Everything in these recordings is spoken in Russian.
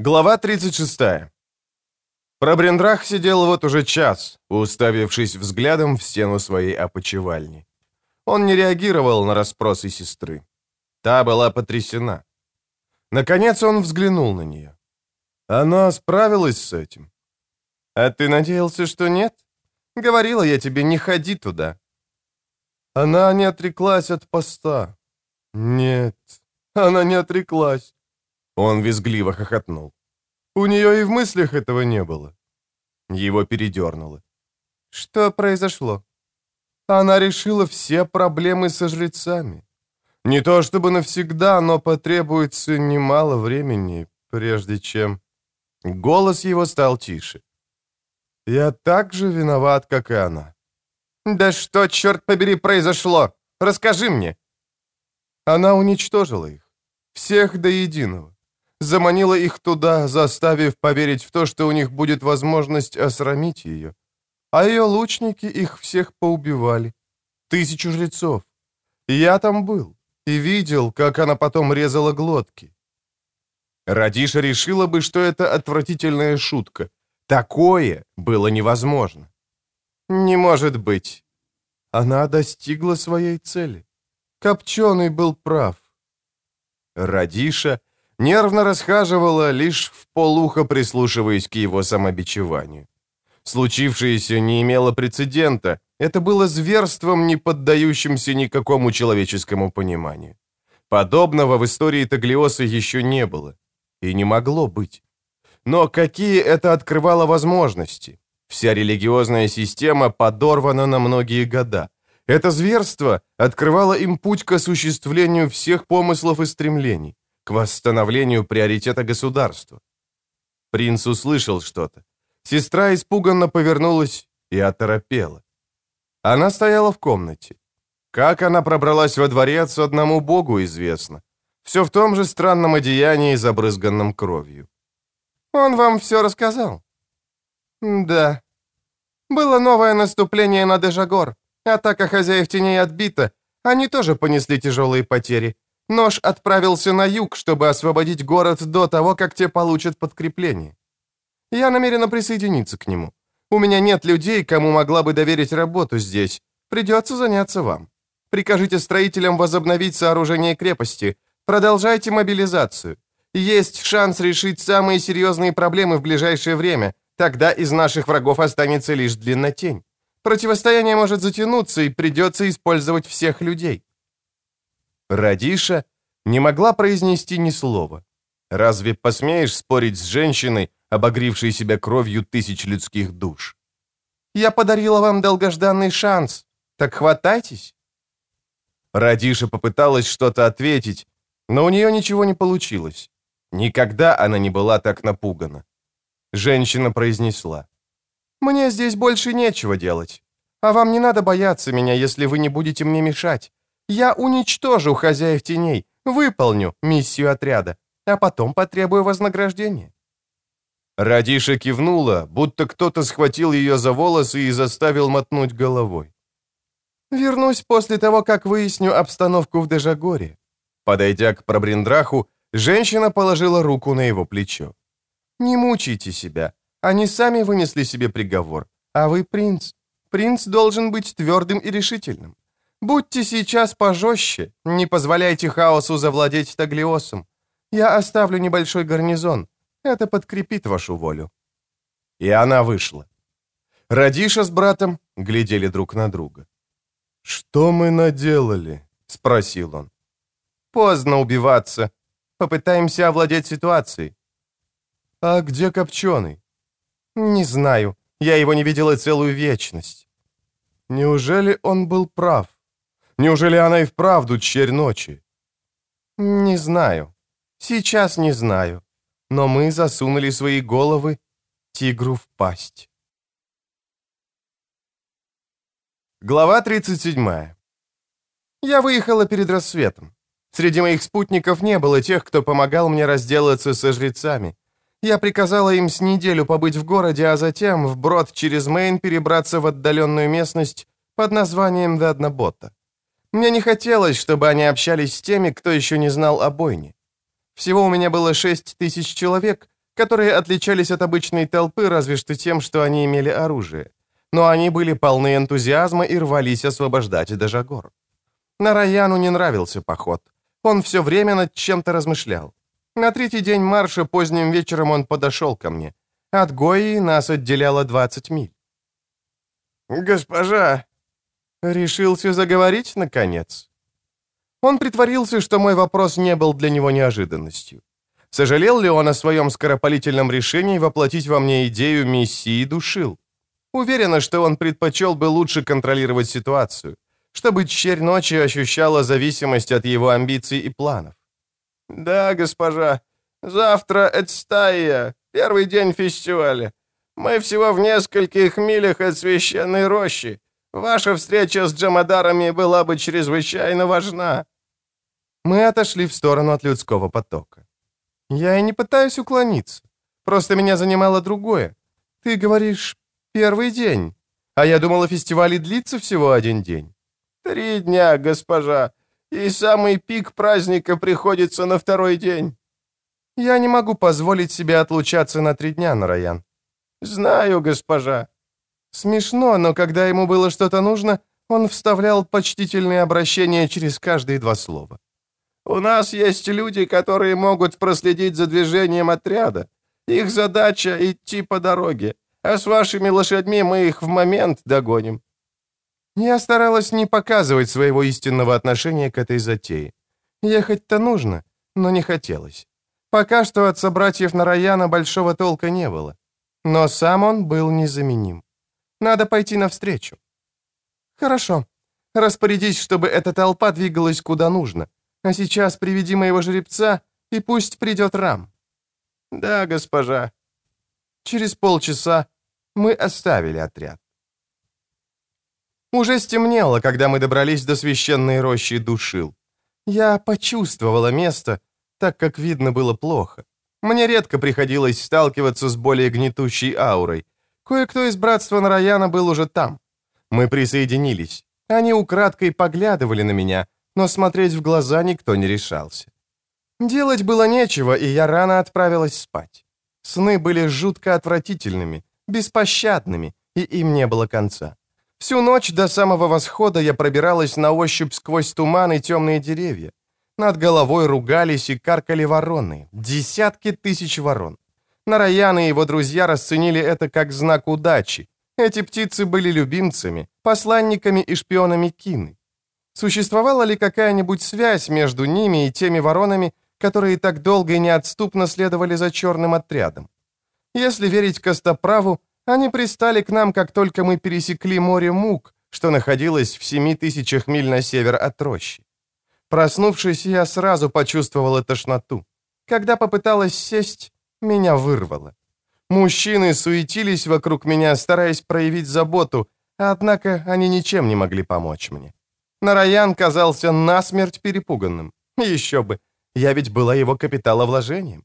Глава 36. Пробрендрах сидел вот уже час, уставившись взглядом в стену своей опочивальни. Он не реагировал на расспросы сестры. Та была потрясена. Наконец он взглянул на нее. Она справилась с этим. «А ты надеялся, что нет? Говорила я тебе, не ходи туда». Она не отреклась от поста. Нет, она не отреклась. Он визгливо хохотнул. У нее и в мыслях этого не было. Его передернуло. Что произошло? Она решила все проблемы со жрецами. Не то чтобы навсегда, но потребуется немало времени, прежде чем... Голос его стал тише. Я так же виноват, как и она. Да что, черт побери, произошло? Расскажи мне. Она уничтожила их. Всех до единого заманила их туда, заставив поверить в то, что у них будет возможность осрамить ее. А ее лучники их всех поубивали. Тысячу жрецов. Я там был и видел, как она потом резала глотки. Радиша решила бы, что это отвратительная шутка. Такое было невозможно. Не может быть. Она достигла своей цели. Копченый был прав. Радиша нервно расхаживала, лишь в полухо прислушиваясь к его самобичеванию. Случившееся не имело прецедента, это было зверством, не поддающимся никакому человеческому пониманию. Подобного в истории Таглиоса еще не было. И не могло быть. Но какие это открывало возможности? Вся религиозная система подорвана на многие года. Это зверство открывало им путь к осуществлению всех помыслов и стремлений к восстановлению приоритета государства. Принц услышал что-то. Сестра испуганно повернулась и оторопела. Она стояла в комнате. Как она пробралась во дворец, одному богу известно. Все в том же странном одеянии, забрызганном кровью. «Он вам все рассказал?» «Да. Было новое наступление на Дежагор. Атака хозяев теней отбита. Они тоже понесли тяжелые потери. Нож отправился на юг, чтобы освободить город до того, как те получат подкрепление. Я намерена присоединиться к нему. У меня нет людей, кому могла бы доверить работу здесь. Придется заняться вам. Прикажите строителям возобновить сооружение крепости. Продолжайте мобилизацию. Есть шанс решить самые серьезные проблемы в ближайшее время. Тогда из наших врагов останется лишь длиннотень. Противостояние может затянуться, и придется использовать всех людей. Радиша не могла произнести ни слова. Разве посмеешь спорить с женщиной, обогревшей себя кровью тысяч людских душ? «Я подарила вам долгожданный шанс. Так хватайтесь!» Радиша попыталась что-то ответить, но у нее ничего не получилось. Никогда она не была так напугана. Женщина произнесла. «Мне здесь больше нечего делать. А вам не надо бояться меня, если вы не будете мне мешать. Я уничтожу хозяев теней, выполню миссию отряда, а потом потребую вознаграждения». Радиша кивнула, будто кто-то схватил ее за волосы и заставил мотнуть головой. «Вернусь после того, как выясню обстановку в Дежагоре». Подойдя к Пробриндраху, женщина положила руку на его плечо. «Не мучайте себя. Они сами вынесли себе приговор. А вы принц. Принц должен быть твердым и решительным. Будьте сейчас пожестче, не позволяйте хаосу завладеть Таглиосом. Я оставлю небольшой гарнизон. Это подкрепит вашу волю». И она вышла. Радиша с братом глядели друг на друга. «Что мы наделали?» — спросил он. «Поздно убиваться. Попытаемся овладеть ситуацией». «А где Копченый?» «Не знаю. Я его не видела целую вечность». «Неужели он был прав?» Неужели она и вправду черь ночи? Не знаю. Сейчас не знаю. Но мы засунули свои головы тигру в пасть. Глава 37. Я выехала перед рассветом. Среди моих спутников не было тех, кто помогал мне разделаться со жрецами. Я приказала им с неделю побыть в городе, а затем вброд через Мейн перебраться в отдаленную местность под названием Веднабота. Мне не хотелось, чтобы они общались с теми, кто еще не знал о бойне. Всего у меня было шесть тысяч человек, которые отличались от обычной толпы разве что тем, что они имели оружие. Но они были полны энтузиазма и рвались освобождать Дажагор. Нараяну не нравился поход. Он все время над чем-то размышлял. На третий день марша поздним вечером он подошел ко мне. От Гои нас отделяло 20 миль. «Госпожа!» Решился заговорить, наконец. Он притворился, что мой вопрос не был для него неожиданностью. Сожалел ли он о своем скоропалительном решении воплотить во мне идею миссии душил? Уверена, что он предпочел бы лучше контролировать ситуацию, чтобы черь ночи ощущала зависимость от его амбиций и планов. «Да, госпожа, завтра Эдстайя, первый день фестиваля. Мы всего в нескольких милях от священной рощи. Ваша встреча с Джамадарами была бы чрезвычайно важна». Мы отошли в сторону от людского потока. Я и не пытаюсь уклониться. Просто меня занимало другое. Ты говоришь, первый день. А я думала, фестиваль длится всего один день. Три дня, госпожа. И самый пик праздника приходится на второй день. Я не могу позволить себе отлучаться на три дня, Нараян. Знаю, госпожа. Смешно, но когда ему было что-то нужно, он вставлял почтительные обращения через каждые два слова. У нас есть люди, которые могут проследить за движением отряда. Их задача — идти по дороге, а с вашими лошадьми мы их в момент догоним». Я старалась не показывать своего истинного отношения к этой затее. Ехать-то нужно, но не хотелось. Пока что от собратьев Нараяна большого толка не было. Но сам он был незаменим. Надо пойти навстречу. Хорошо. Распорядись, чтобы эта толпа двигалась куда нужно. А сейчас приведи моего жеребца, и пусть придет Рам». «Да, госпожа». Через полчаса мы оставили отряд. Уже стемнело, когда мы добрались до священной рощи Душил. Я почувствовала место, так как видно было плохо. Мне редко приходилось сталкиваться с более гнетущей аурой. Кое-кто из братства Нараяна был уже там. Мы присоединились. Они украдкой поглядывали на меня, но смотреть в глаза никто не решался. Делать было нечего, и я рано отправилась спать. Сны были жутко отвратительными, беспощадными, и им не было конца. Всю ночь до самого восхода я пробиралась на ощупь сквозь туман и темные деревья. Над головой ругались и каркали вороны, десятки тысяч ворон. Нараян и его друзья расценили это как знак удачи. Эти птицы были любимцами, посланниками и шпионами Кины. Существовала ли какая-нибудь связь между ними и теми воронами, которые так долго и неотступно следовали за черным отрядом? Если верить Костоправу, они пристали к нам, как только мы пересекли море Мук, что находилось в семи тысячах миль на север от рощи. Проснувшись, я сразу почувствовала тошноту. Когда попыталась сесть, меня вырвало. Мужчины суетились вокруг меня, стараясь проявить заботу, однако они ничем не могли помочь мне. Нараян казался насмерть перепуганным. Еще бы, я ведь была его капиталовложением.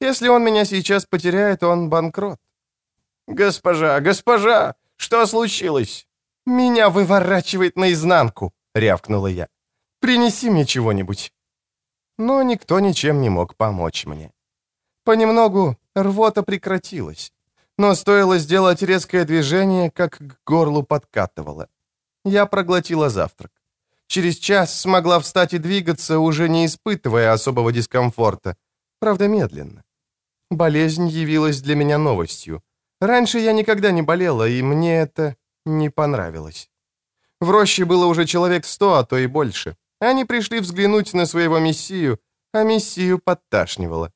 Если он меня сейчас потеряет, он банкрот. «Госпожа, госпожа, что случилось?» «Меня выворачивает наизнанку», — рявкнула я. «Принеси мне чего-нибудь». Но никто ничем не мог помочь мне. Понемногу рвота прекратилась, но стоило сделать резкое движение, как к горлу подкатывало. Я проглотила завтрак. Через час смогла встать и двигаться, уже не испытывая особого дискомфорта. Правда, медленно. Болезнь явилась для меня новостью. Раньше я никогда не болела, и мне это не понравилось. В роще было уже человек сто, а то и больше. Они пришли взглянуть на своего мессию, а мессию подташнивало.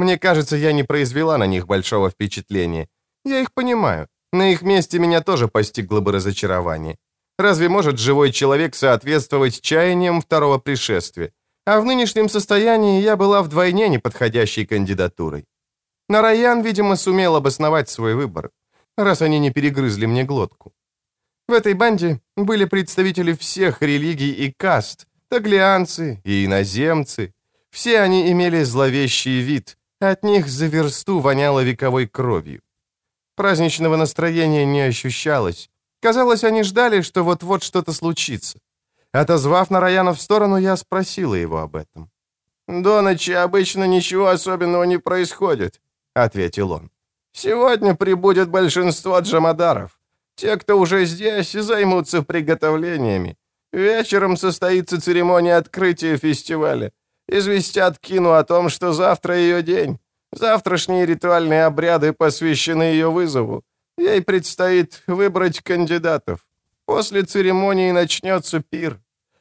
Мне кажется, я не произвела на них большого впечатления. Я их понимаю. На их месте меня тоже постигло бы разочарование. Разве может живой человек соответствовать чаяниям второго пришествия? А в нынешнем состоянии я была вдвойне неподходящей кандидатурой. Нараян, видимо, сумел обосновать свой выбор, раз они не перегрызли мне глотку. В этой банде были представители всех религий и каст, таглианцы и иноземцы. Все они имели зловещий вид, от них за версту воняло вековой кровью. Праздничного настроения не ощущалось, Казалось, они ждали, что вот-вот что-то случится. Отозвав Нараяна в сторону, я спросила его об этом. «До ночи обычно ничего особенного не происходит. — ответил он. «Сегодня прибудет большинство джамадаров. Те, кто уже здесь, займутся приготовлениями. Вечером состоится церемония открытия фестиваля. Известят Кину о том, что завтра ее день. Завтрашние ритуальные обряды посвящены ее вызову. Ей предстоит выбрать кандидатов. После церемонии начнется пир.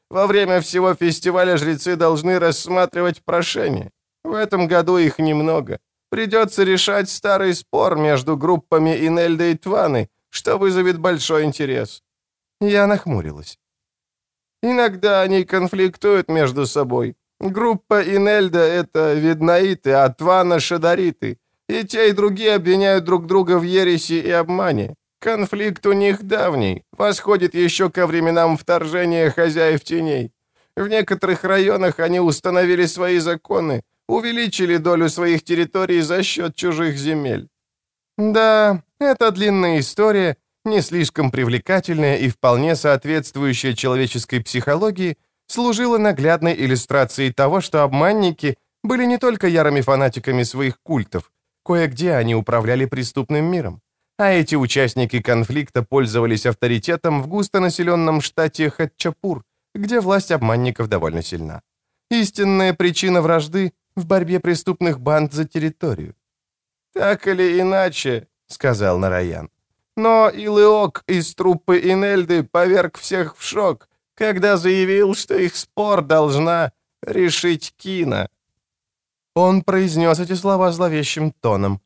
Во время всего фестиваля жрецы должны рассматривать прошения. В этом году их немного. Придется решать старый спор между группами Инельда и Тваны, что вызовет большой интерес. Я нахмурилась. Иногда они конфликтуют между собой. Группа Инельда — это виднаиты, а Твана — шадариты. И те, и другие обвиняют друг друга в ереси и обмане. Конфликт у них давний, восходит еще ко временам вторжения хозяев теней. В некоторых районах они установили свои законы, увеличили долю своих территорий за счет чужих земель. Да, это длинная история, не слишком привлекательная и вполне соответствующая человеческой психологии, служила наглядной иллюстрацией того, что обманники были не только ярыми фанатиками своих культов, кое-где они управляли преступным миром а эти участники конфликта пользовались авторитетом в густонаселенном штате Хатчапур, где власть обманников довольно сильна. Истинная причина вражды в борьбе преступных банд за территорию. «Так или иначе», — сказал Нараян, но Илыок из труппы Инельды поверг всех в шок, когда заявил, что их спор должна решить Кина. Он произнес эти слова зловещим тоном.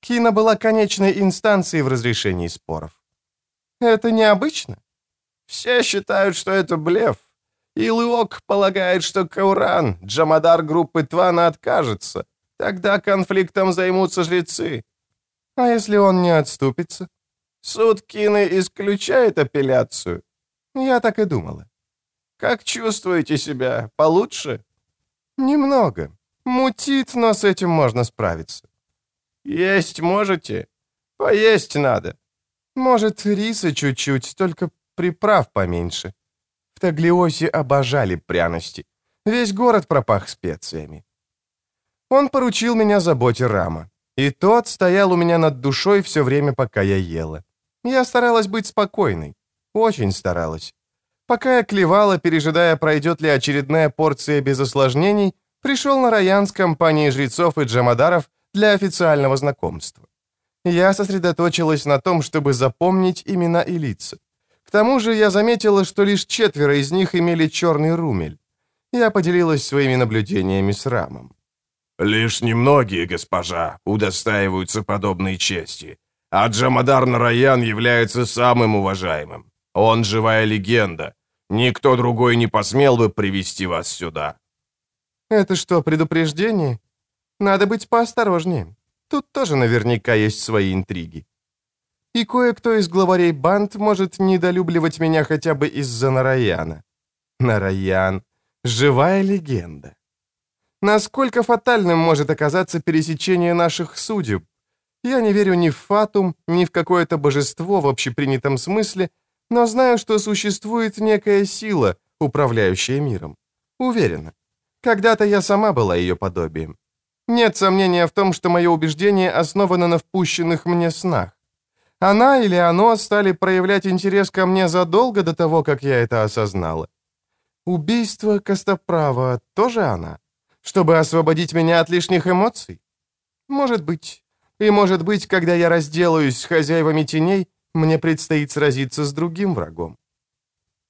Кина была конечной инстанцией в разрешении споров. Это необычно? Все считают, что это блеф. И Луок полагает, что Кауран, Джамадар группы Твана, откажется. Тогда конфликтом займутся жрецы. А если он не отступится? Суд Кины исключает апелляцию. Я так и думала. Как чувствуете себя? Получше? Немного. Мутит, но с этим можно справиться. «Есть можете? Поесть надо». «Может, риса чуть-чуть, только приправ поменьше». В Таглиосе обожали пряности. Весь город пропах специями. Он поручил меня заботе Рама. И тот стоял у меня над душой все время, пока я ела. Я старалась быть спокойной. Очень старалась. Пока я клевала, пережидая, пройдет ли очередная порция без осложнений, пришел на Раян с компанией жрецов и джамадаров для официального знакомства. Я сосредоточилась на том, чтобы запомнить имена и лица. К тому же я заметила, что лишь четверо из них имели черный румель. Я поделилась своими наблюдениями с Рамом. «Лишь немногие, госпожа, удостаиваются подобной чести, а Джамадар Нараян является самым уважаемым. Он живая легенда. Никто другой не посмел бы привести вас сюда». «Это что, предупреждение?» Надо быть поосторожнее. Тут тоже наверняка есть свои интриги. И кое-кто из главарей банд может недолюбливать меня хотя бы из-за Нараяна. Нараян — живая легенда. Насколько фатальным может оказаться пересечение наших судеб? Я не верю ни в фатум, ни в какое-то божество в общепринятом смысле, но знаю, что существует некая сила, управляющая миром. Уверена. Когда-то я сама была ее подобием. Нет сомнения в том, что мое убеждение основано на впущенных мне снах. Она или оно стали проявлять интерес ко мне задолго до того, как я это осознала. Убийство Костоправа тоже она? Чтобы освободить меня от лишних эмоций? Может быть. И может быть, когда я разделаюсь с хозяевами теней, мне предстоит сразиться с другим врагом.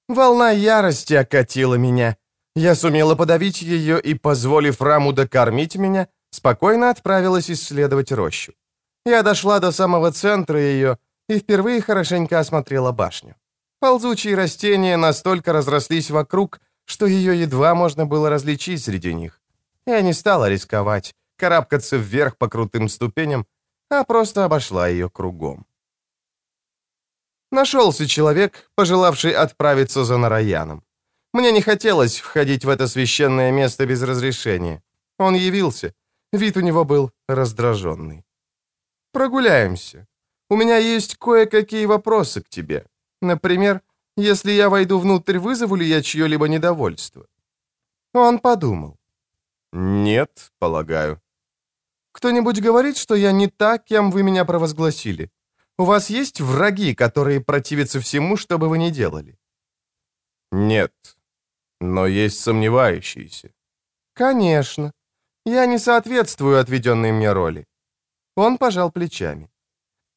Волна ярости окатила меня. Я сумела подавить ее и, позволив Раму докормить меня, спокойно отправилась исследовать рощу. Я дошла до самого центра ее и впервые хорошенько осмотрела башню. Ползучие растения настолько разрослись вокруг, что ее едва можно было различить среди них. Я не стала рисковать, карабкаться вверх по крутым ступеням, а просто обошла ее кругом. Нашелся человек, пожелавший отправиться за Нараяном. Мне не хотелось входить в это священное место без разрешения. Он явился, Вид у него был раздраженный. «Прогуляемся. У меня есть кое-какие вопросы к тебе. Например, если я войду внутрь, вызову ли я чье-либо недовольство?» Он подумал. «Нет, полагаю». Кто-нибудь говорит, что я не так, кем вы меня провозгласили? У вас есть враги, которые противятся всему, что бы вы ни делали?» «Нет, но есть сомневающиеся». «Конечно. Я не соответствую отведенной мне роли». Он пожал плечами.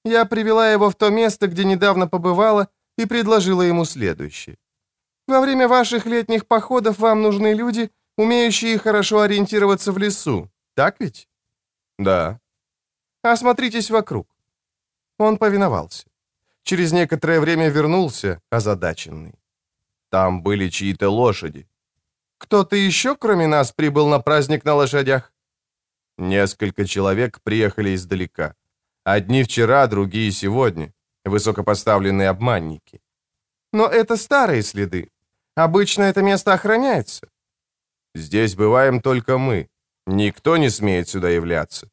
Я привела его в то место, где недавно побывала, и предложила ему следующее. «Во время ваших летних походов вам нужны люди, умеющие хорошо ориентироваться в лесу, так ведь?» «Да». «Осмотритесь вокруг». Он повиновался. Через некоторое время вернулся, озадаченный. Там были чьи-то лошади. «Кто-то еще, кроме нас, прибыл на праздник на лошадях?» Несколько человек приехали издалека. Одни вчера, другие сегодня. Высокопоставленные обманники. Но это старые следы. Обычно это место охраняется. Здесь бываем только мы. Никто не смеет сюда являться.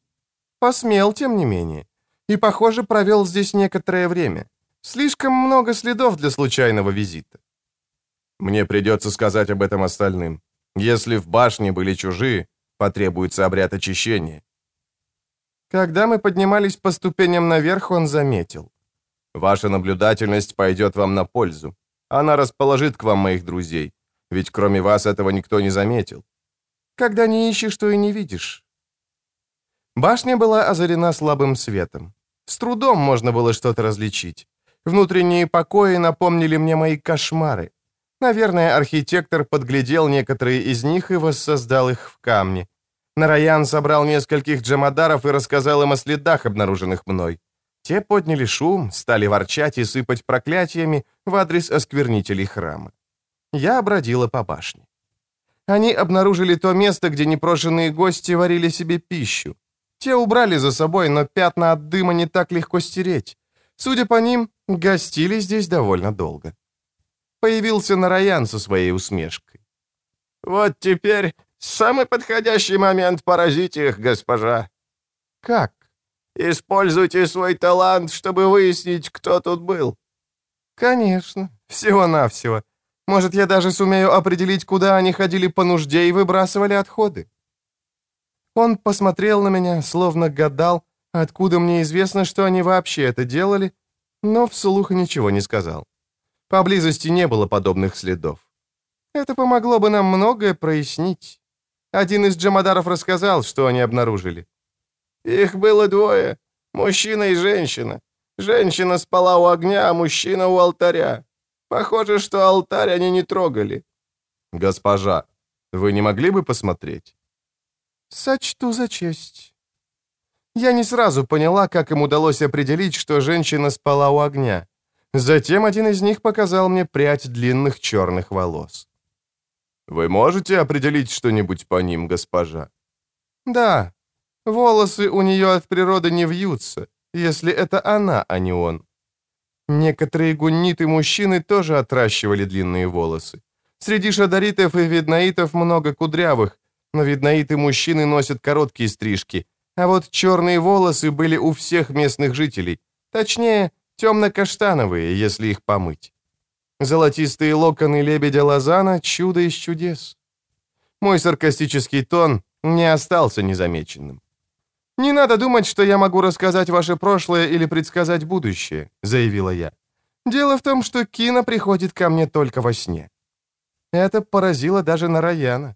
Посмел, тем не менее. И, похоже, провел здесь некоторое время. Слишком много следов для случайного визита. Мне придется сказать об этом остальным. Если в башне были чужие, потребуется обряд очищения. Когда мы поднимались по ступеням наверх, он заметил. Ваша наблюдательность пойдет вам на пользу. Она расположит к вам моих друзей. Ведь кроме вас этого никто не заметил. Когда не ищешь, то и не видишь. Башня была озарена слабым светом. С трудом можно было что-то различить. Внутренние покои напомнили мне мои кошмары. Наверное, архитектор подглядел некоторые из них и воссоздал их в камне. Нараян собрал нескольких джамадаров и рассказал им о следах, обнаруженных мной. Те подняли шум, стали ворчать и сыпать проклятиями в адрес осквернителей храма. Я обродила по башне. Они обнаружили то место, где непрошенные гости варили себе пищу. Те убрали за собой, но пятна от дыма не так легко стереть. Судя по ним, гостили здесь довольно долго. Появился Нараян со своей усмешкой. «Вот теперь самый подходящий момент поразить их, госпожа». «Как?» Используйте свой талант, чтобы выяснить, кто тут был». «Конечно. Всего-навсего. Может, я даже сумею определить, куда они ходили по нужде и выбрасывали отходы». Он посмотрел на меня, словно гадал, откуда мне известно, что они вообще это делали, но вслух ничего не сказал. Поблизости не было подобных следов. Это помогло бы нам многое прояснить. Один из джамадаров рассказал, что они обнаружили. Их было двое, мужчина и женщина. Женщина спала у огня, а мужчина у алтаря. Похоже, что алтарь они не трогали. Госпожа, вы не могли бы посмотреть? Сочту за честь. Я не сразу поняла, как им удалось определить, что женщина спала у огня. Затем один из них показал мне прядь длинных черных волос. «Вы можете определить что-нибудь по ним, госпожа?» «Да, Волосы у нее от природы не вьются, если это она, а не он. Некоторые гунниты-мужчины тоже отращивали длинные волосы. Среди шадаритов и виднаитов много кудрявых, но виднаиты-мужчины носят короткие стрижки, а вот черные волосы были у всех местных жителей, точнее, темно-каштановые, если их помыть. Золотистые локоны лебедя Лозана — чудо из чудес. Мой саркастический тон не остался незамеченным. «Не надо думать, что я могу рассказать ваше прошлое или предсказать будущее», — заявила я. «Дело в том, что Кина приходит ко мне только во сне». Это поразило даже Нараяна.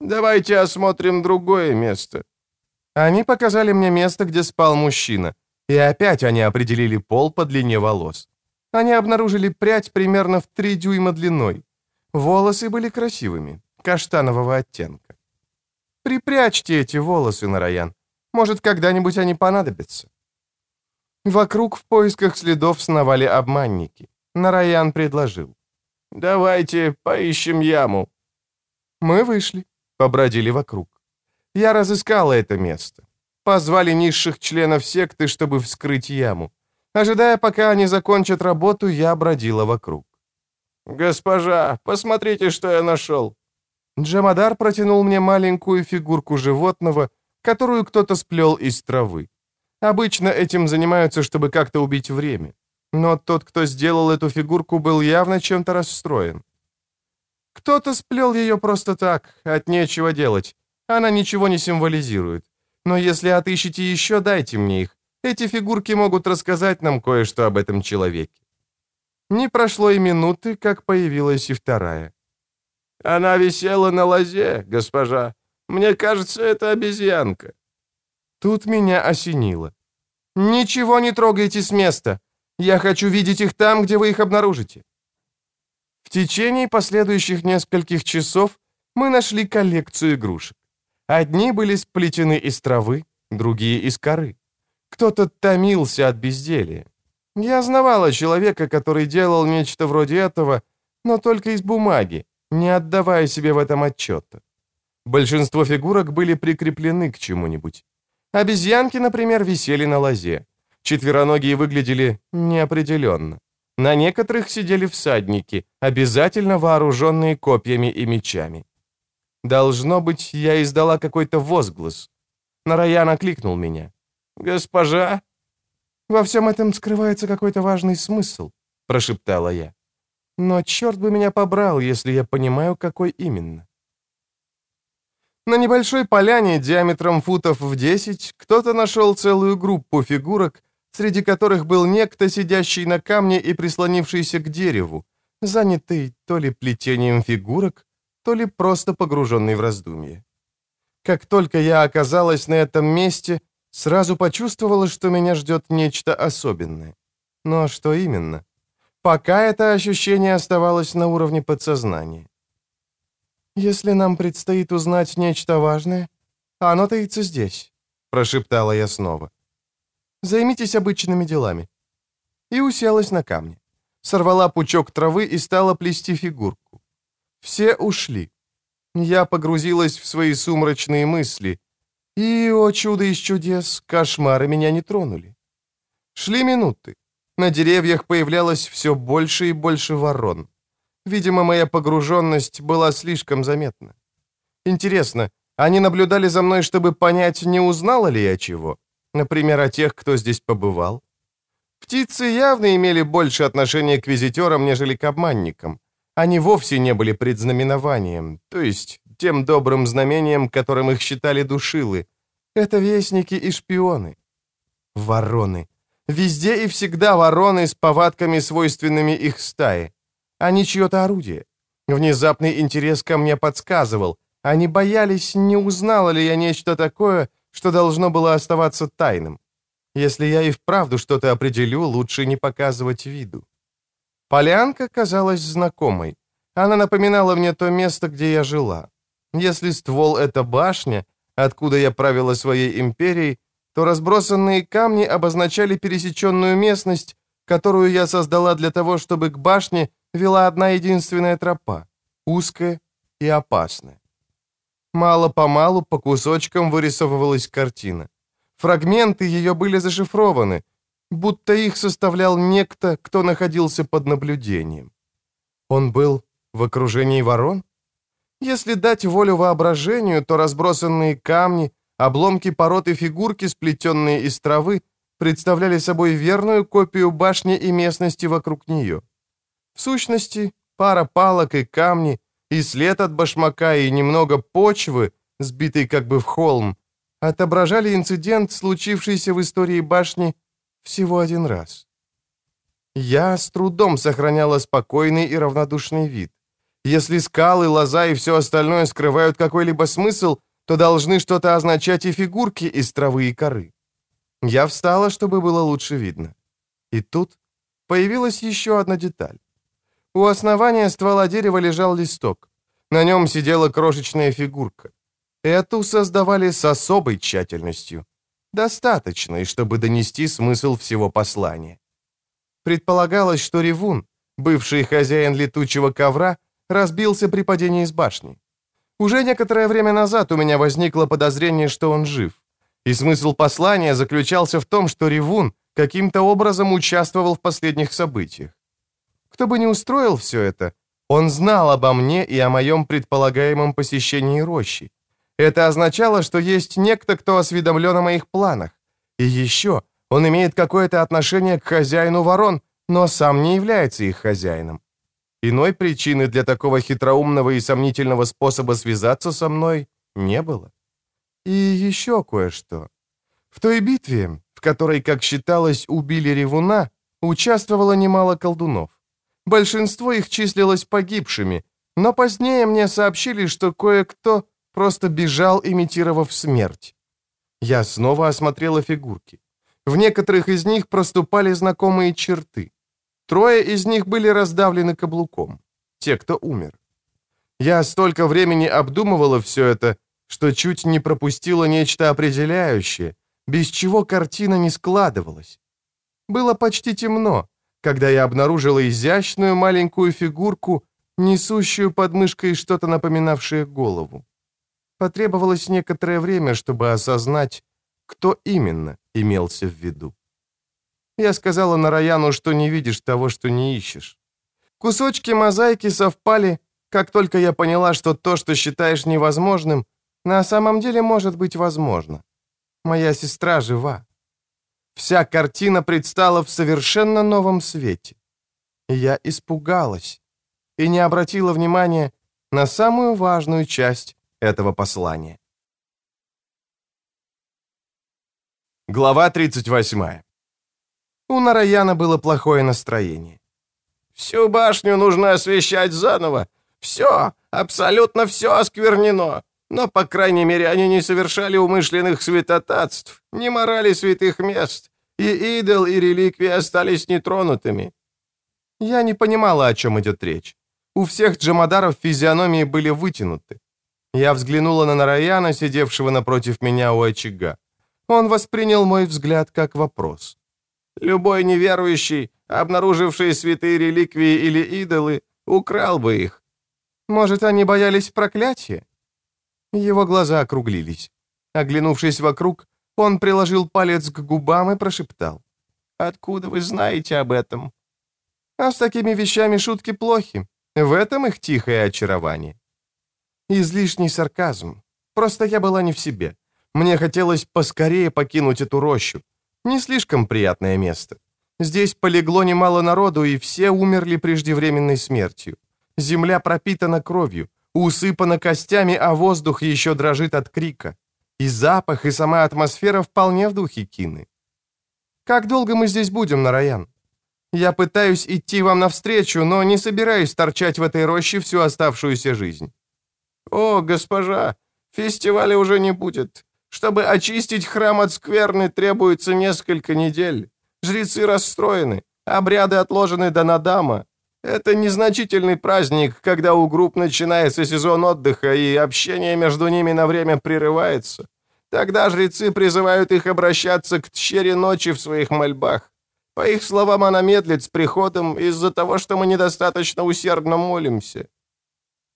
«Давайте осмотрим другое место». Они показали мне место, где спал мужчина, и опять они определили пол по длине волос. Они обнаружили прядь примерно в три дюйма длиной. Волосы были красивыми, каштанового оттенка. Припрячьте эти волосы, Нараян. Может, когда-нибудь они понадобятся. Вокруг в поисках следов сновали обманники. Нараян предложил. «Давайте поищем яму». Мы вышли, побродили вокруг. Я разыскала это место. Позвали низших членов секты, чтобы вскрыть яму. Ожидая, пока они закончат работу, я бродила вокруг. «Госпожа, посмотрите, что я нашел». Джамадар протянул мне маленькую фигурку животного, которую кто-то сплел из травы. Обычно этим занимаются, чтобы как-то убить время. Но тот, кто сделал эту фигурку, был явно чем-то расстроен. Кто-то сплел ее просто так, от нечего делать. Она ничего не символизирует. Но если отыщете еще, дайте мне их. Эти фигурки могут рассказать нам кое-что об этом человеке». Не прошло и минуты, как появилась и вторая. «Она висела на лозе, госпожа. Мне кажется, это обезьянка». Тут меня осенило. «Ничего не трогайте с места. Я хочу видеть их там, где вы их обнаружите». В течение последующих нескольких часов мы нашли коллекцию игрушек. Одни были сплетены из травы, другие из коры. Кто-то томился от безделия. Я знавала человека, который делал нечто вроде этого, но только из бумаги, не отдавая себе в этом отчета. Большинство фигурок были прикреплены к чему-нибудь. Обезьянки, например, висели на лозе. Четвероногие выглядели неопределенно. На некоторых сидели всадники, обязательно вооруженные копьями и мечами. Должно быть, я издала какой-то возглас. Нараян окликнул меня. «Госпожа?» «Во всем этом скрывается какой-то важный смысл», — прошептала я. «Но черт бы меня побрал, если я понимаю, какой именно». На небольшой поляне диаметром футов в 10 кто-то нашел целую группу фигурок, среди которых был некто, сидящий на камне и прислонившийся к дереву, занятый то ли плетением фигурок, то ли просто погруженный в раздумье. Как только я оказалась на этом месте, сразу почувствовала, что меня ждет нечто особенное. Но что именно? Пока это ощущение оставалось на уровне подсознания. «Если нам предстоит узнать нечто важное, оно таится здесь», — прошептала я снова. Займитесь обычными делами». И уселась на камне. Сорвала пучок травы и стала плести фигурку. Все ушли. Я погрузилась в свои сумрачные мысли. И, о чудо из чудес, кошмары меня не тронули. Шли минуты. На деревьях появлялось все больше и больше ворон. Видимо, моя погруженность была слишком заметна. Интересно, они наблюдали за мной, чтобы понять, не узнала ли я чего? Например, о тех, кто здесь побывал. Птицы явно имели больше отношения к визитерам, нежели к обманникам. Они вовсе не были предзнаменованием, то есть тем добрым знамением, которым их считали душилы. Это вестники и шпионы. Вороны. Везде и всегда вороны с повадками, свойственными их стае. Они чье-то орудие. Внезапный интерес ко мне подсказывал. Они боялись, не узнала ли я нечто такое, что должно было оставаться тайным. Если я и вправду что-то определю, лучше не показывать виду. Полянка казалась знакомой. Она напоминала мне то место, где я жила. Если ствол — это башня, откуда я правила своей империей, то разбросанные камни обозначали пересеченную местность, которую я создала для того, чтобы к башне вела одна единственная тропа, узкая и опасная. Мало-помалу по кусочкам вырисовывалась картина. Фрагменты ее были зашифрованы, будто их составлял некто, кто находился под наблюдением. Он был в окружении ворон? Если дать волю воображению, то разбросанные камни, обломки пород и фигурки, сплетенные из травы, представляли собой верную копию башни и местности вокруг нее. В сущности, пара палок и камни и след от башмака, и немного почвы, сбитой как бы в холм, отображали инцидент, случившийся в истории башни всего один раз. Я с трудом сохраняла спокойный и равнодушный вид. Если скалы, лоза и все остальное скрывают какой-либо смысл, то должны что-то означать и фигурки из травы и коры. Я встала, чтобы было лучше видно. И тут появилась еще одна деталь. У основания ствола дерева лежал листок. На нем сидела крошечная фигурка. Эту создавали с особой тщательностью. Достаточной, чтобы донести смысл всего послания. Предполагалось, что Ревун, бывший хозяин летучего ковра, разбился при падении с башни. Уже некоторое время назад у меня возникло подозрение, что он жив. И смысл послания заключался в том, что Ревун каким-то образом участвовал в последних событиях. Кто бы ни устроил все это, он знал обо мне и о моем предполагаемом посещении рощи. Это означало, что есть некто, кто осведомлен о моих планах. И еще, он имеет какое-то отношение к хозяину ворон, но сам не является их хозяином. Иной причины для такого хитроумного и сомнительного способа связаться со мной не было. И еще кое-что. В той битве, в которой, как считалось, убили ревуна, участвовало немало колдунов. Большинство их числилось погибшими, но позднее мне сообщили, что кое-кто просто бежал, имитировав смерть. Я снова осмотрела фигурки. В некоторых из них проступали знакомые черты. Трое из них были раздавлены каблуком. Те, кто умер. Я столько времени обдумывала все это, что чуть не пропустила нечто определяющее, без чего картина не складывалась. Было почти темно, когда я обнаружила изящную маленькую фигурку, несущую под мышкой что-то напоминавшее голову. Потребовалось некоторое время, чтобы осознать, кто именно имелся в виду. Я сказала Нараяну, что не видишь того, что не ищешь. Кусочки мозаики совпали, как только я поняла, что то, что считаешь невозможным, на самом деле может быть возможно. Моя сестра жива. Вся картина предстала в совершенно новом свете. Я испугалась и не обратила внимания на самую важную часть этого послания. Глава 38. У Нараяна было плохое настроение. «Всю башню нужно освещать заново. Все, абсолютно все осквернено. Но, по крайней мере, они не совершали умышленных святотатств, не морали святых мест, и идол, и реликвии остались нетронутыми». Я не понимала, о чем идет речь. У всех джамадаров физиономии были вытянуты. Я взглянула на Нараяна, сидевшего напротив меня у очага. Он воспринял мой взгляд как вопрос. «Любой неверующий, обнаруживший святые реликвии или идолы, украл бы их». «Может, они боялись проклятия?» Его глаза округлились. Оглянувшись вокруг, он приложил палец к губам и прошептал. «Откуда вы знаете об этом?» «А с такими вещами шутки плохи. В этом их тихое очарование». Излишний сарказм. Просто я была не в себе. Мне хотелось поскорее покинуть эту рощу. Не слишком приятное место. Здесь полегло немало народу, и все умерли преждевременной смертью. Земля пропитана кровью, усыпана костями, а воздух еще дрожит от крика. И запах, и сама атмосфера вполне в духе Кины. Как долго мы здесь будем, Нараян? Я пытаюсь идти вам навстречу, но не собираюсь торчать в этой роще всю оставшуюся жизнь. «О, госпожа, фестиваля уже не будет. Чтобы очистить храм от скверны, требуется несколько недель. Жрецы расстроены, обряды отложены до Надама. Это незначительный праздник, когда у групп начинается сезон отдыха, и общение между ними на время прерывается. Тогда жрецы призывают их обращаться к тщере ночи в своих мольбах. По их словам, она медлит с приходом из-за того, что мы недостаточно усердно молимся.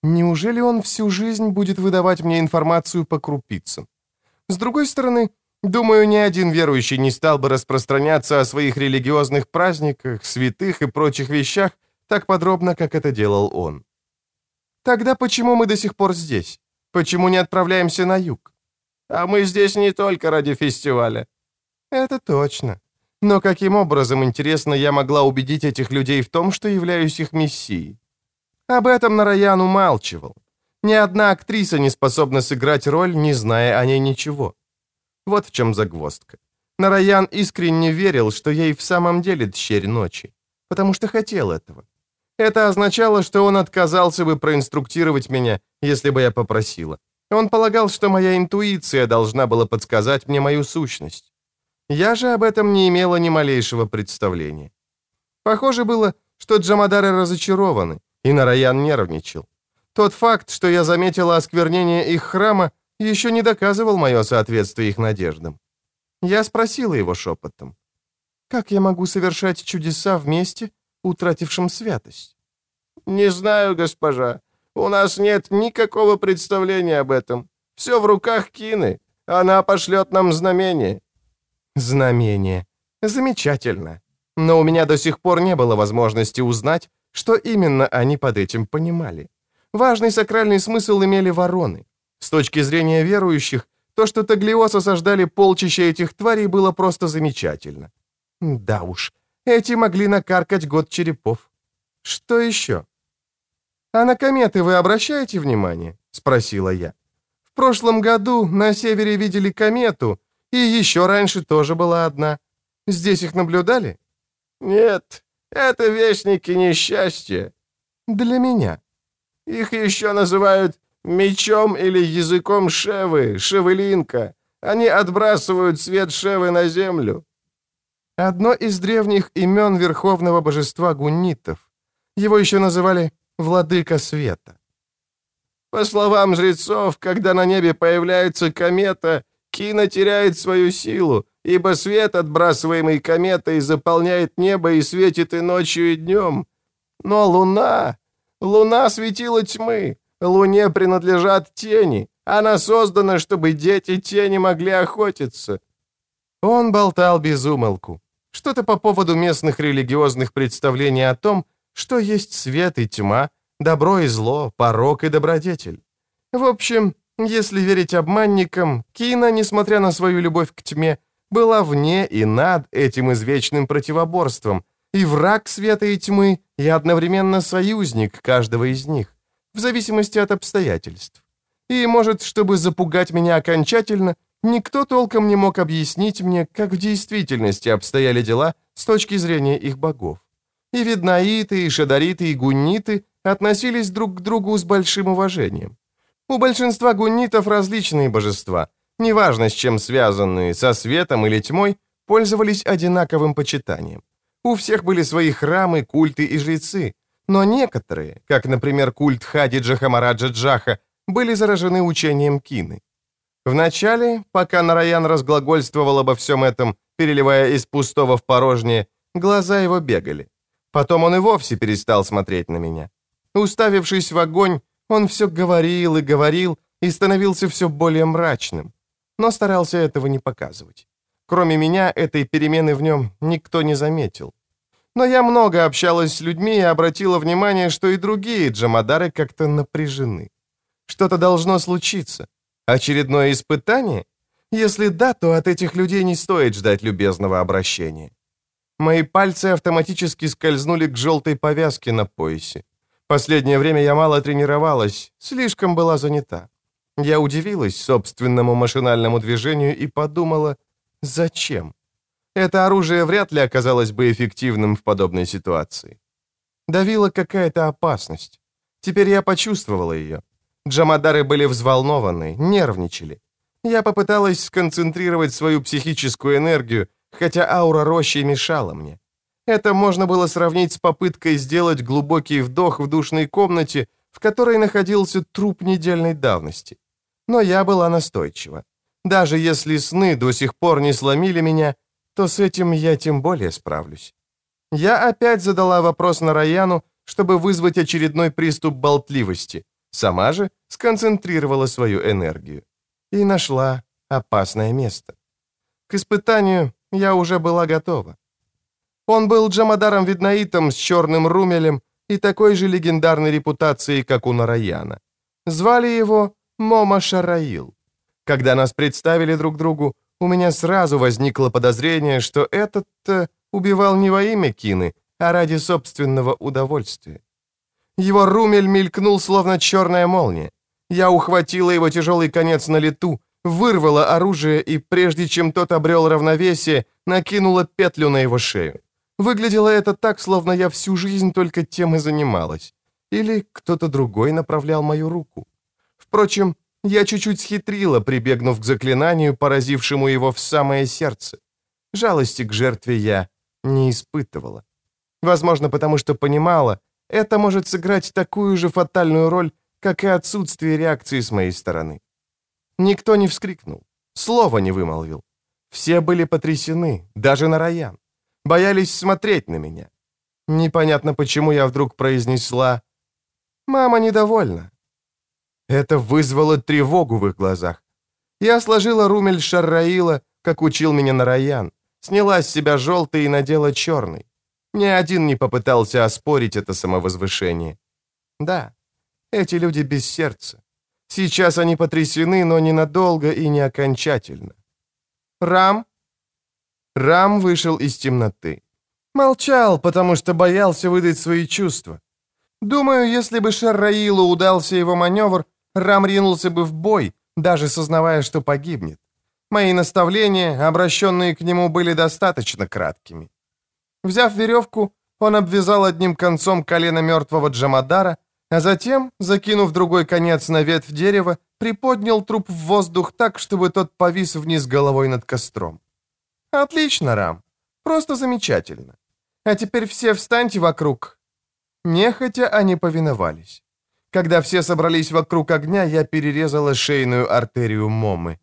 Неужели он всю жизнь будет выдавать мне информацию по крупицам? С другой стороны, думаю, ни один верующий не стал бы распространяться о своих религиозных праздниках, святых и прочих вещах так подробно, как это делал он. Тогда почему мы до сих пор здесь? Почему не отправляемся на юг? А мы здесь не только ради фестиваля. Это точно. Но каким образом, интересно, я могла убедить этих людей в том, что являюсь их мессией? Об этом Нараян умалчивал. Ни одна актриса не способна сыграть роль, не зная о ней ничего. Вот в чем загвоздка. Нараян искренне верил, что ей в самом деле дщерь ночи, потому что хотел этого. Это означало, что он отказался бы проинструктировать меня, если бы я попросила. Он полагал, что моя интуиция должна была подсказать мне мою сущность. Я же об этом не имела ни малейшего представления. Похоже было, что Джамадары разочарованы, и Нараян нервничал. Тот факт, что я заметила осквернение их храма, еще не доказывал мое соответствие их надеждам. Я спросила его шепотом, «Как я могу совершать чудеса вместе, утратившим святость?» «Не знаю, госпожа. У нас нет никакого представления об этом. Все в руках Кины. Она пошлет нам знамение». «Знамение. Замечательно. Но у меня до сих пор не было возможности узнать, что именно они под этим понимали? Важный сакральный смысл имели вороны. С точки зрения верующих, то, что Таглиос осаждали полчища этих тварей, было просто замечательно. Да уж, эти могли накаркать год черепов. Что еще? «А на кометы вы обращаете внимание?» — спросила я. В прошлом году на севере видели комету, и еще раньше тоже была одна. Здесь их наблюдали?» «Нет, это вестники несчастья». «Для меня». «Их еще называют мечом или языком Шевы, Шевелинка. Они отбрасывают свет Шевы на землю». Одно из древних имен верховного божества гуннитов. Его еще называли «владыка света». По словам жрецов, когда на небе появляется комета, Кина теряет свою силу, ибо свет, отбрасываемый кометой, заполняет небо и светит и ночью, и днем. Но луна... Луна светила тьмы. Луне принадлежат тени. Она создана, чтобы дети тени могли охотиться. Он болтал без умолку. Что-то по поводу местных религиозных представлений о том, что есть свет и тьма, добро и зло, порок и добродетель. В общем, если верить обманникам, Кина, несмотря на свою любовь к тьме, была вне и над этим извечным противоборством, и враг света и тьмы, и одновременно союзник каждого из них, в зависимости от обстоятельств. И, может, чтобы запугать меня окончательно, никто толком не мог объяснить мне, как в действительности обстояли дела с точки зрения их богов. И виднаиты, и шадариты, и гунниты относились друг к другу с большим уважением. У большинства гуннитов различные божества, неважно с чем связанные, со светом или тьмой, пользовались одинаковым почитанием. У всех были свои храмы, культы и жрецы, но некоторые, как, например, культ Хадиджа Хамараджа Джаха, были заражены учением Кины. Вначале, пока Нараян разглагольствовал обо всем этом, переливая из пустого в порожнее, глаза его бегали. Потом он и вовсе перестал смотреть на меня. Уставившись в огонь, он все говорил и говорил и становился все более мрачным, но старался этого не показывать. Кроме меня, этой перемены в нем никто не заметил. Но я много общалась с людьми и обратила внимание, что и другие джамадары как-то напряжены. Что-то должно случиться. Очередное испытание? Если да, то от этих людей не стоит ждать любезного обращения. Мои пальцы автоматически скользнули к желтой повязке на поясе. Последнее время я мало тренировалась, слишком была занята. Я удивилась собственному машинальному движению и подумала, зачем? Это оружие вряд ли оказалось бы эффективным в подобной ситуации. Давила какая-то опасность. Теперь я почувствовала ее. Джамадары были взволнованы, нервничали. Я попыталась сконцентрировать свою психическую энергию, хотя аура рощи мешала мне. Это можно было сравнить с попыткой сделать глубокий вдох в душной комнате, в которой находился труп недельной давности. Но я была настойчива. Даже если сны до сих пор не сломили меня, то с этим я тем более справлюсь. Я опять задала вопрос на Раяну, чтобы вызвать очередной приступ болтливости. Сама же сконцентрировала свою энергию. И нашла опасное место. К испытанию я уже была готова. Он был Джамадаром-Виднаитом с черным румелем и такой же легендарной репутацией, как у Нараяна. Звали его Мома Шараил. Когда нас представили друг другу, у меня сразу возникло подозрение, что этот-то убивал не во имя Кины, а ради собственного удовольствия. Его румель мелькнул, словно черная молния. Я ухватила его тяжелый конец на лету, вырвала оружие и, прежде чем тот обрел равновесие, накинула петлю на его шею. Выглядело это так, словно я всю жизнь только тем и занималась. Или кто-то другой направлял мою руку. Впрочем, я чуть-чуть схитрила, прибегнув к заклинанию, поразившему его в самое сердце. Жалости к жертве я не испытывала. Возможно, потому что понимала, это может сыграть такую же фатальную роль, как и отсутствие реакции с моей стороны. Никто не вскрикнул, слова не вымолвил. Все были потрясены, даже Нараян боялись смотреть на меня. Непонятно, почему я вдруг произнесла «Мама недовольна». Это вызвало тревогу в их глазах. Я сложила румель Шарраила, как учил меня Нараян, сняла с себя желтый и надела черный. Ни один не попытался оспорить это самовозвышение. Да, эти люди без сердца. Сейчас они потрясены, но ненадолго и не окончательно. «Рам?» Рам вышел из темноты. Молчал, потому что боялся выдать свои чувства. Думаю, если бы Шарраилу удался его маневр, Рам ринулся бы в бой, даже сознавая, что погибнет. Мои наставления, обращенные к нему, были достаточно краткими. Взяв веревку, он обвязал одним концом колено мертвого Джамадара, а затем, закинув другой конец на ветвь дерева, приподнял труп в воздух так, чтобы тот повис вниз головой над костром. «Отлично, Рам. Просто замечательно. А теперь все встаньте вокруг». Нехотя они повиновались. Когда все собрались вокруг огня, я перерезала шейную артерию Момы.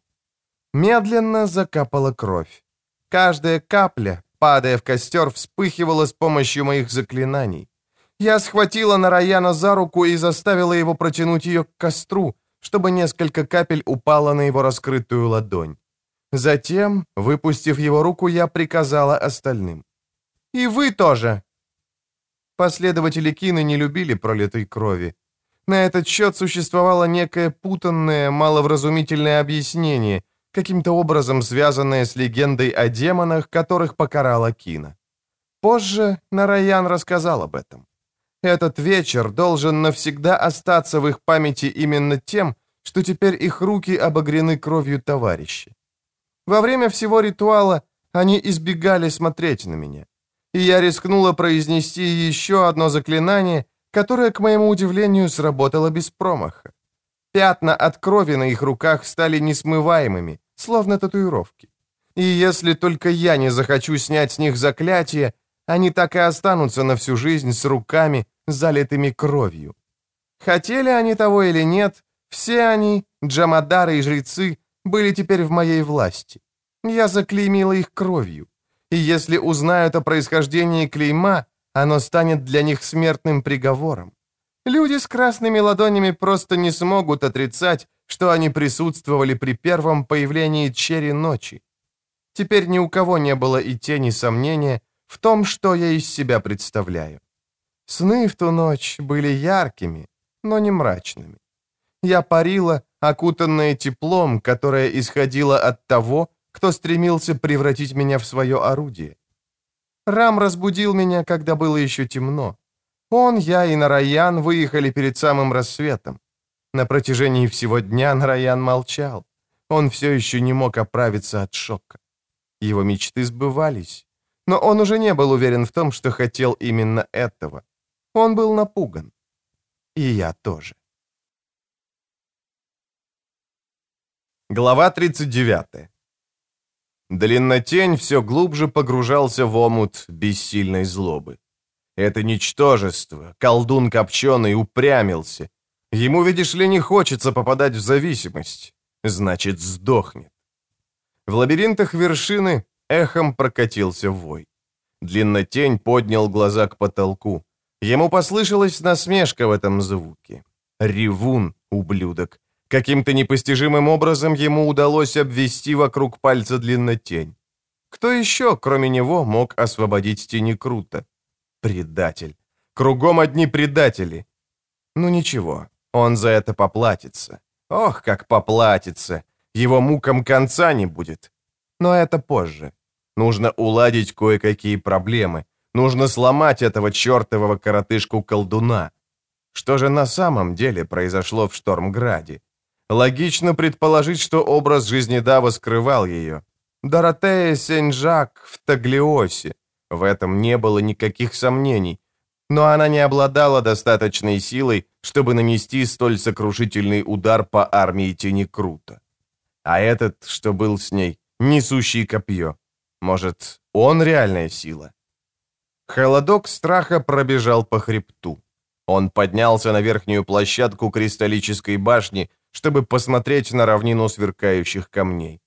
Медленно закапала кровь. Каждая капля, падая в костер, вспыхивала с помощью моих заклинаний. Я схватила Нараяна за руку и заставила его протянуть ее к костру, чтобы несколько капель упало на его раскрытую ладонь. Затем, выпустив его руку, я приказала остальным. «И вы тоже!» Последователи Кины не любили пролитой крови. На этот счет существовало некое путанное, маловразумительное объяснение, каким-то образом связанное с легендой о демонах, которых покарала Кина. Позже Нараян рассказал об этом. Этот вечер должен навсегда остаться в их памяти именно тем, что теперь их руки обогрены кровью товарища. Во время всего ритуала они избегали смотреть на меня. И я рискнула произнести еще одно заклинание, которое, к моему удивлению, сработало без промаха. Пятна от крови на их руках стали несмываемыми, словно татуировки. И если только я не захочу снять с них заклятие, они так и останутся на всю жизнь с руками, залитыми кровью. Хотели они того или нет, все они, джамадары и жрецы, были теперь в моей власти. Я заклеймила их кровью. И если узнают о происхождении клейма, оно станет для них смертным приговором. Люди с красными ладонями просто не смогут отрицать, что они присутствовали при первом появлении Черри ночи. Теперь ни у кого не было и тени сомнения в том, что я из себя представляю. Сны в ту ночь были яркими, но не мрачными. Я парила, окутанная теплом, которое исходило от того, кто стремился превратить меня в свое орудие. Рам разбудил меня, когда было еще темно. Он, я и Нараян выехали перед самым рассветом. На протяжении всего дня Нараян молчал. Он все еще не мог оправиться от шока. Его мечты сбывались, но он уже не был уверен в том, что хотел именно этого. Он был напуган. И я тоже. Глава 39. Длиннотень все глубже погружался в омут бессильной злобы. Это ничтожество, колдун копченый, упрямился. Ему, видишь ли, не хочется попадать в зависимость. Значит, сдохнет. В лабиринтах вершины эхом прокатился вой. Длиннотень поднял глаза к потолку. Ему послышалась насмешка в этом звуке. Ревун, ублюдок. Каким-то непостижимым образом ему удалось обвести вокруг пальца длиннотень. Кто еще, кроме него, мог освободить тени Крута? Предатель. Кругом одни предатели. Ну ничего, он за это поплатится. Ох, как поплатится. Его мукам конца не будет. Но это позже. Нужно уладить кое-какие проблемы. Нужно сломать этого чертового коротышку-колдуна. Что же на самом деле произошло в Штормграде? Логично предположить, что образ жизнедава скрывал ее. Доротея Сен-Жак в Таглиосе. В этом не было никаких сомнений. Но она не обладала достаточной силой, чтобы нанести столь сокрушительный удар по армии Тени Крута. А этот, что был с ней, несущий копье. Может, он реальная сила? Холодок страха пробежал по хребту. Он поднялся на верхнюю площадку кристаллической башни, чтобы посмотреть на равнину сверкающих камней.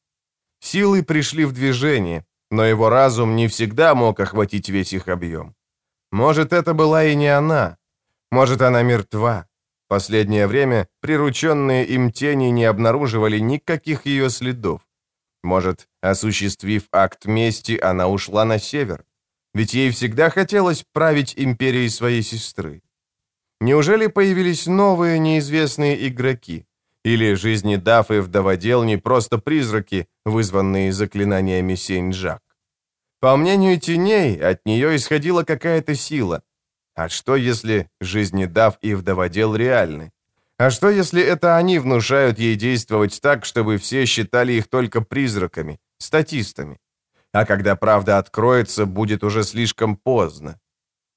Силы пришли в движение, но его разум не всегда мог охватить весь их объем. Может, это была и не она. Может, она мертва. Последнее время прирученные им тени не обнаруживали никаких ее следов. Может, осуществив акт мести, она ушла на север. Ведь ей всегда хотелось править империей своей сестры. Неужели появились новые неизвестные игроки? Или жизни Даф и вдоводел не просто призраки, вызванные заклинаниями Сень-Жак? По мнению теней, от нее исходила какая-то сила. А что, если жизни Дав и вдоводел реальны? А что, если это они внушают ей действовать так, чтобы все считали их только призраками, статистами? А когда правда откроется, будет уже слишком поздно.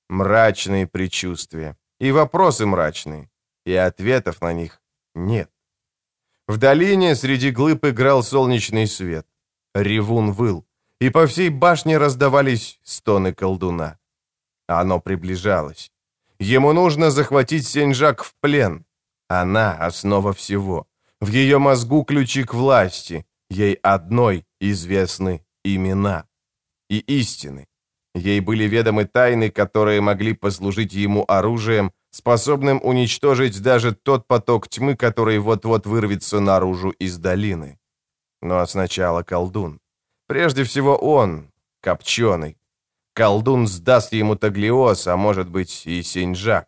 Мрачные предчувствия. И вопросы мрачные. И ответов на них нет. В долине среди глыб играл солнечный свет. Ревун выл, и по всей башне раздавались стоны колдуна. Оно приближалось. Ему нужно захватить Сеньжак в плен. Она — основа всего. В ее мозгу ключи к власти. Ей одной известны имена и истины. Ей были ведомы тайны, которые могли послужить ему оружием, способным уничтожить даже тот поток тьмы, который вот-вот вырвется наружу из долины. Но сначала колдун. Прежде всего он, копченый. Колдун сдаст ему Таглиос, а может быть и Синьжак.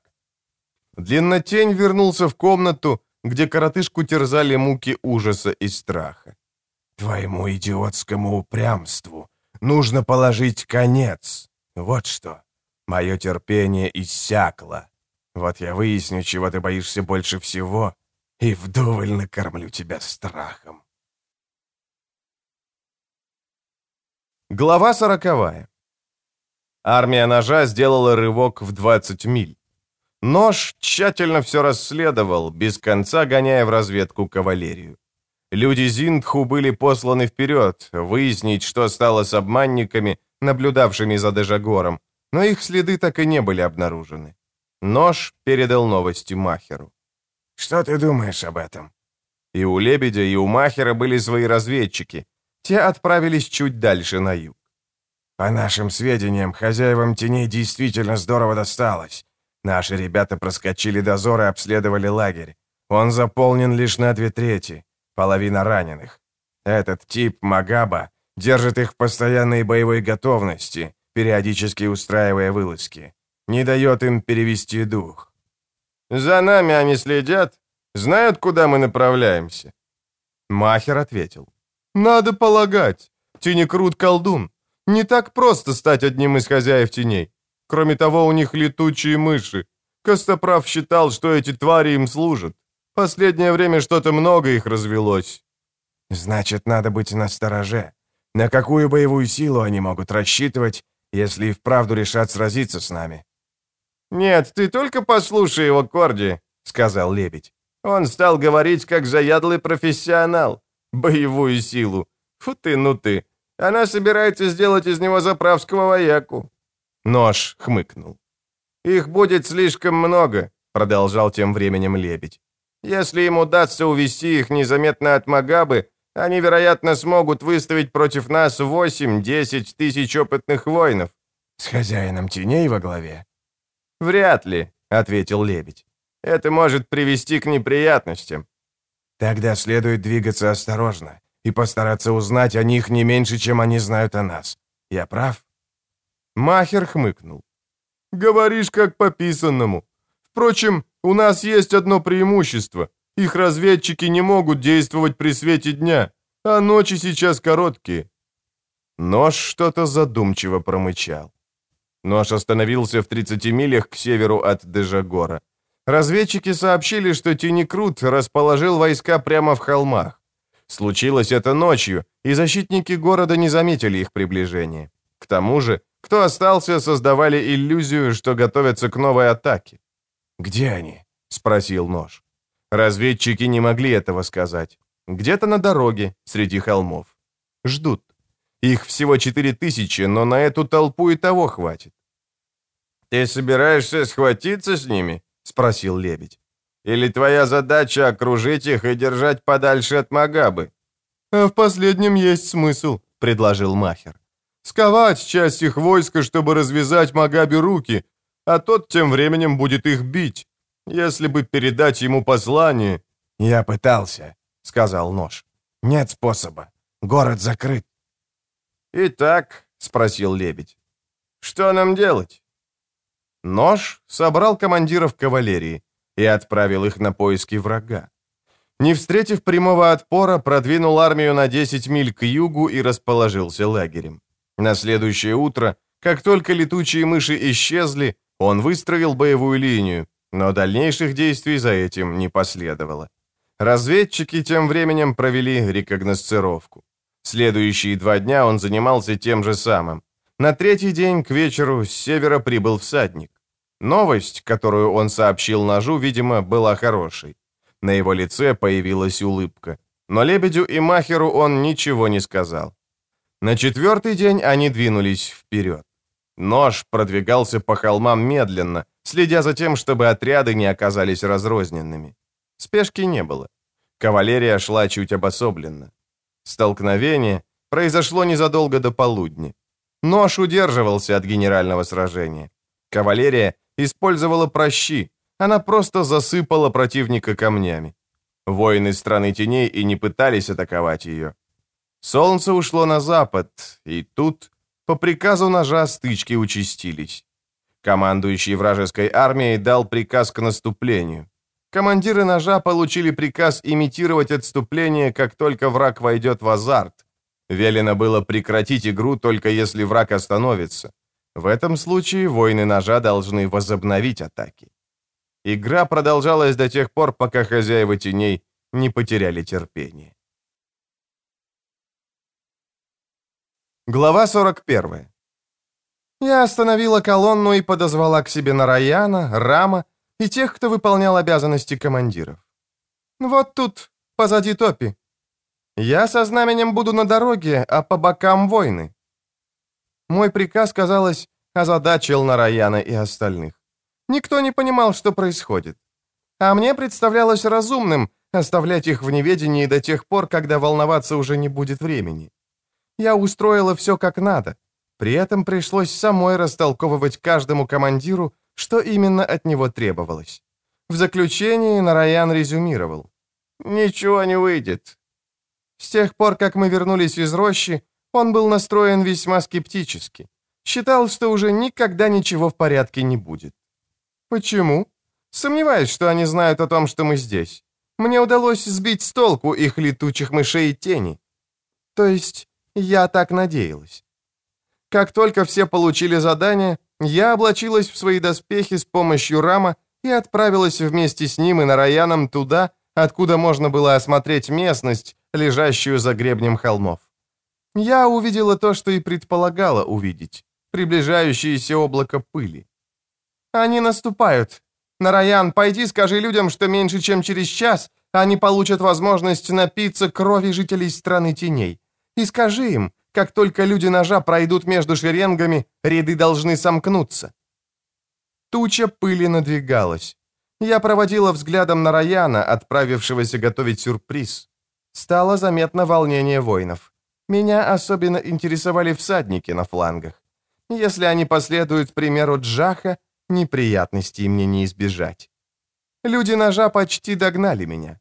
Длиннотень вернулся в комнату, где коротышку терзали муки ужаса и страха. «Твоему идиотскому упрямству нужно положить конец. Вот что. Мое терпение иссякло. Вот я выясню, чего ты боишься больше всего, и вдоволь накормлю тебя страхом». Глава сороковая. Армия ножа сделала рывок в 20 миль. Нож тщательно все расследовал, без конца гоняя в разведку кавалерию. Люди Зиндху были посланы вперед, выяснить, что стало с обманниками, наблюдавшими за Дежагором, но их следы так и не были обнаружены. Нож передал новости Махеру. «Что ты думаешь об этом?» И у Лебедя, и у Махера были свои разведчики. Те отправились чуть дальше на юг. По нашим сведениям, хозяевам теней действительно здорово досталось. Наши ребята проскочили дозор и обследовали лагерь. Он заполнен лишь на две трети, половина раненых. Этот тип Магаба держит их в постоянной боевой готовности, периодически устраивая вылазки. Не дает им перевести дух. «За нами они следят? Знают, куда мы направляемся?» Махер ответил. «Надо полагать. Тенекрут колдун. Не так просто стать одним из хозяев теней. Кроме того, у них летучие мыши. Костоправ считал, что эти твари им служат. Последнее время что-то много их развелось. Значит, надо быть настороже. На какую боевую силу они могут рассчитывать, если и вправду решат сразиться с нами? «Нет, ты только послушай его, Корди», — сказал лебедь. Он стал говорить, как заядлый профессионал. Боевую силу. Фу ты, ну ты. Она собирается сделать из него заправского вояку». Нож хмыкнул. «Их будет слишком много», — продолжал тем временем лебедь. «Если им удастся увести их незаметно от Магабы, они, вероятно, смогут выставить против нас 8-10 тысяч опытных воинов». «С хозяином теней во главе?» «Вряд ли», — ответил лебедь. «Это может привести к неприятностям». «Тогда следует двигаться осторожно и постараться узнать о них не меньше, чем они знают о нас. Я прав?» Махер хмыкнул. «Говоришь, как по писанному. Впрочем, у нас есть одно преимущество. Их разведчики не могут действовать при свете дня, а ночи сейчас короткие». Нож что-то задумчиво промычал. Нож остановился в 30 милях к северу от Дежагора. Разведчики сообщили, что Тинекрут расположил войска прямо в холмах. Случилось это ночью, и защитники города не заметили их приближения. К тому же, кто остался, создавали иллюзию, что готовятся к новой атаке. «Где они?» — спросил Нож. Разведчики не могли этого сказать. Где-то на дороге, среди холмов. Ждут. Их всего четыре тысячи, но на эту толпу и того хватит. «Ты собираешься схватиться с ними?» — спросил лебедь. Или твоя задача окружить их и держать подальше от Магабы?» «А в последнем есть смысл», — предложил Махер. «Сковать часть их войска, чтобы развязать Магабе руки, а тот тем временем будет их бить. Если бы передать ему послание...» «Я пытался», — сказал Нож. «Нет способа. Город закрыт». «Итак», — спросил Лебедь, — «что нам делать?» Нож собрал командиров кавалерии и отправил их на поиски врага. Не встретив прямого отпора, продвинул армию на 10 миль к югу и расположился лагерем. На следующее утро, как только летучие мыши исчезли, он выстроил боевую линию, Но дальнейших действий за этим не последовало. Разведчики тем временем провели рекогносцировку. Следующие два дня он занимался тем же самым. На третий день к вечеру с севера прибыл всадник. Новость, которую он сообщил ножу, видимо, была хорошей. На его лице появилась улыбка. Но Лебедю и Махеру он ничего не сказал. На четвертый день они двинулись вперед. Нож продвигался по холмам медленно, следя за тем, чтобы отряды не оказались разрозненными. Спешки не было. Кавалерия шла чуть обособленно. Столкновение произошло незадолго до полудня. Нож удерживался от генерального сражения. Кавалерия использовала прощи, она просто засыпала противника камнями. Воины страны теней и не пытались атаковать ее. Солнце ушло на запад, и тут, по приказу ножа, стычки участились. Командующий вражеской армией дал приказ к наступлению. Командиры ножа получили приказ имитировать отступление, как только враг войдет в азарт. Велено было прекратить игру, только если враг остановится. В этом случае воины ножа должны возобновить атаки. Игра продолжалась до тех пор, пока хозяева теней не потеряли терпение. Глава 41. Я остановила колонну и подозвала к себе Нараяна, Рама и тех, кто выполнял обязанности командиров. «Вот тут, позади топи. Я со знаменем буду на дороге, а по бокам войны». Мой приказ, казалось, озадачил Нараяна и остальных. Никто не понимал, что происходит. А мне представлялось разумным оставлять их в неведении до тех пор, когда волноваться уже не будет времени. Я устроила все как надо. При этом пришлось самой растолковывать каждому командиру, что именно от него требовалось. В заключении Нараян резюмировал. «Ничего не выйдет». С тех пор, как мы вернулись из рощи, он был настроен весьма скептически. Считал, что уже никогда ничего в порядке не будет. Почему? Сомневаюсь, что они знают о том, что мы здесь. Мне удалось сбить с толку их летучих мышей и тени. То есть, я так надеялась. Как только все получили задание, я облачилась в свои доспехи с помощью рама и отправилась вместе с ним и Нараяном туда, откуда можно было осмотреть местность, лежащую за гребнем холмов. Я увидела то, что и предполагала увидеть — приближающееся облако пыли. Они наступают. Нараян, пойди скажи людям, что меньше чем через час они получат возможность напиться крови жителей страны теней. И скажи им, как только люди ножа пройдут между шеренгами, ряды должны сомкнуться. Туча пыли надвигалась. Я проводила взглядом на Раяна, отправившегося готовить сюрприз. Стало заметно волнение воинов. Меня особенно интересовали всадники на флангах. Если они последуют примеру Джаха, неприятностей мне не избежать. Люди ножа почти догнали меня.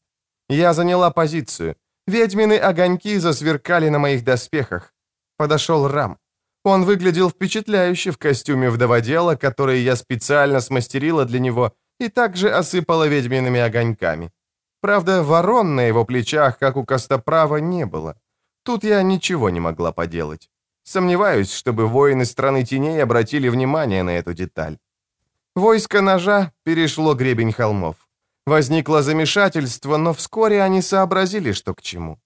Я заняла позицию. Ведьмины огоньки засверкали на моих доспехах. Подошел Рам. Он выглядел впечатляюще в костюме вдоводела, который я специально смастерила для него и также осыпала ведьмиными огоньками. Правда, ворон на его плечах, как у Костоправа, не было. Тут я ничего не могла поделать. Сомневаюсь, чтобы воины страны теней обратили внимание на эту деталь. Войско ножа перешло гребень холмов. Возникло замешательство, но вскоре они сообразили, что к чему.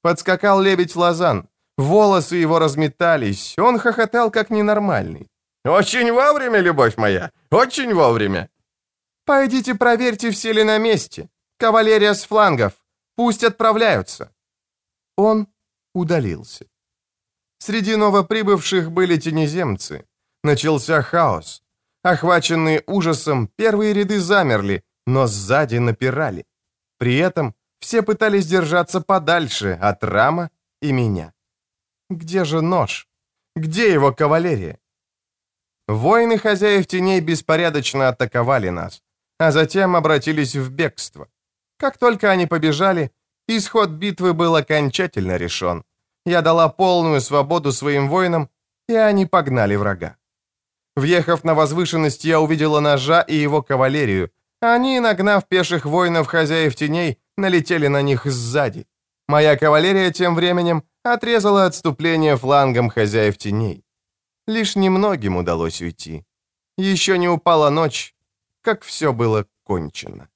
Подскакал лебедь Лазан. Волосы его разметались, он хохотал как ненормальный. «Очень вовремя, любовь моя, очень вовремя!» «Пойдите проверьте, все ли на месте. Кавалерия с флангов. Пусть отправляются». Он удалился. Среди новоприбывших были тенеземцы. Начался хаос. Охваченные ужасом, первые ряды замерли, но сзади напирали. При этом все пытались держаться подальше от Рама и меня. Где же нож? Где его кавалерия? Воины хозяев теней беспорядочно атаковали нас, а затем обратились в бегство. Как только они побежали, исход битвы был окончательно решен. Я дала полную свободу своим воинам, и они погнали врага. Въехав на возвышенность, я увидела ножа и его кавалерию. Они, нагнав пеших воинов хозяев теней, налетели на них сзади. Моя кавалерия тем временем отрезала отступление флангом хозяев теней. Лишь немногим удалось уйти. Еще не упала ночь, как все было кончено.